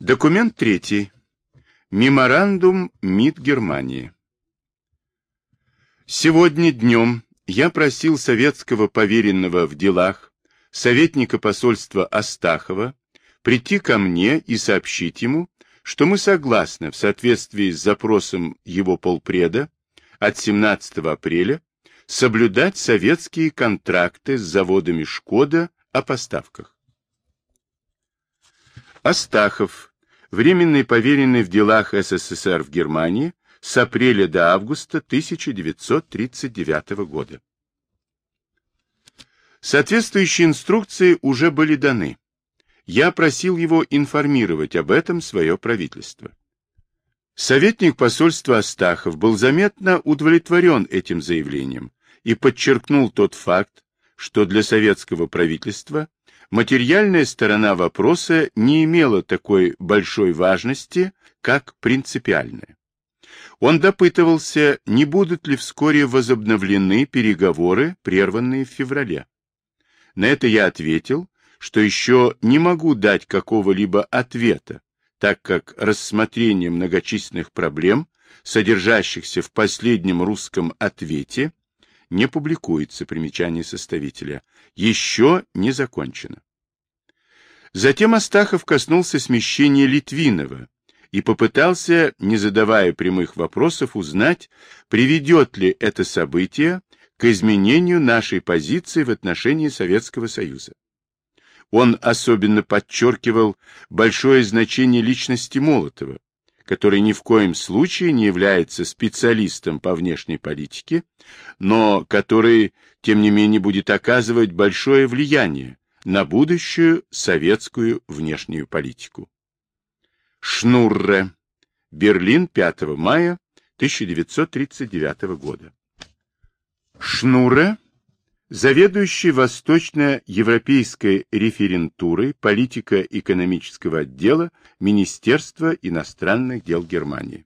Документ третий. Меморандум МИД Германии. Сегодня днем я просил советского поверенного в делах, советника посольства Астахова, прийти ко мне и сообщить ему, что мы согласны в соответствии с запросом его полпреда от 17 апреля соблюдать советские контракты с заводами «Шкода» о поставках. Астахов, временный поверенный в делах СССР в Германии с апреля до августа 1939 года. Соответствующие инструкции уже были даны. Я просил его информировать об этом свое правительство. Советник посольства Астахов был заметно удовлетворен этим заявлением и подчеркнул тот факт, что для советского правительства материальная сторона вопроса не имела такой большой важности, как принципиальная. Он допытывался, не будут ли вскоре возобновлены переговоры, прерванные в феврале. На это я ответил, что еще не могу дать какого-либо ответа, так как рассмотрение многочисленных проблем, содержащихся в последнем русском ответе, не публикуется примечание составителя, еще не закончено. Затем Астахов коснулся смещения Литвинова и попытался, не задавая прямых вопросов, узнать, приведет ли это событие к изменению нашей позиции в отношении Советского Союза. Он особенно подчеркивал большое значение личности Молотова, который ни в коем случае не является специалистом по внешней политике, но который, тем не менее, будет оказывать большое влияние на будущую советскую внешнюю политику. Шнурре. Берлин, 5 мая 1939 года. Шнурре заведующий Восточно-Европейской референтурой политико-экономического отдела Министерства иностранных дел Германии.